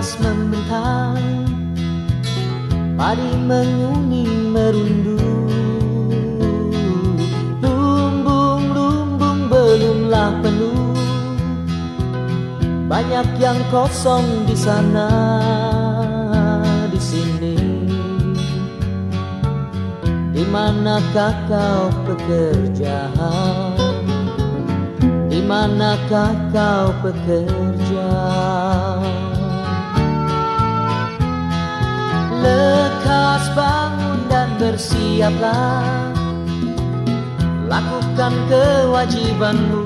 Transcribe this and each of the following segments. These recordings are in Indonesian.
lekas membentang Padi menguning merunduk Lumbung-lumbung belumlah penuh. Banyak yang kosong di sana di sini. Di manakah kau bekerja Di manakah kau bekerja Lekas bangun dan bersiaplah. Lakukan kewajibanmu.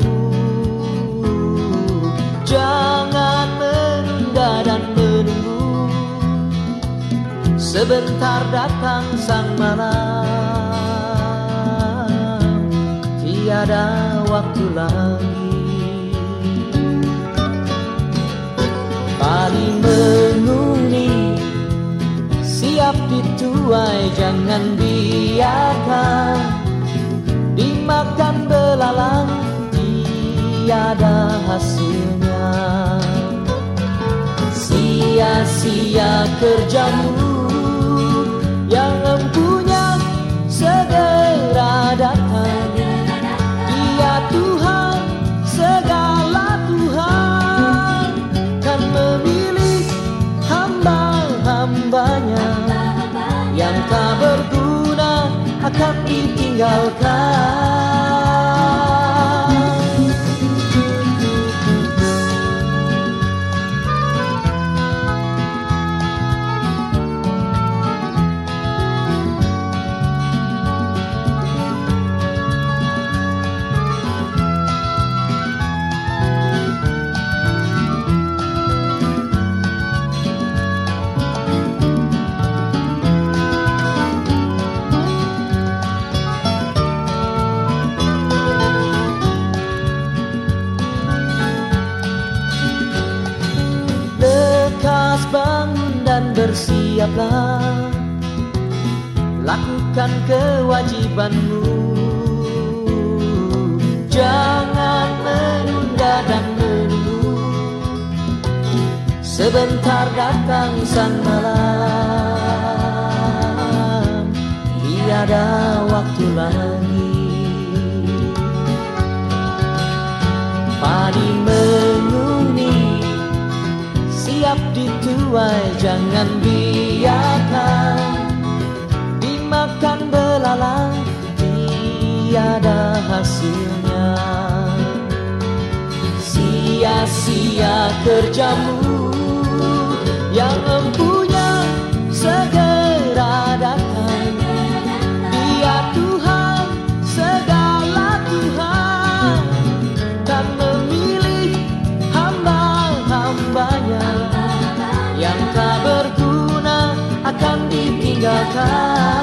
Jangan menunda dan menunggu. Sebentar datang sang malam. Tiada waktu lagi. Padi jangan biarkan Dimakan belalang Tiada hasilnya. Sia-sia kerjamu Yang tak berguna akan ditinggalkan dan bersiaplah. Lakukan kewajibanmu. Jangan menunda dan menunggu. Sebentar datang sang malam. Tiada waktu lagi Dituai jangan biarkan Dimakan belalang Tiada hasilnya. Sia-sia kerjamu Yang empunya ditinggalkan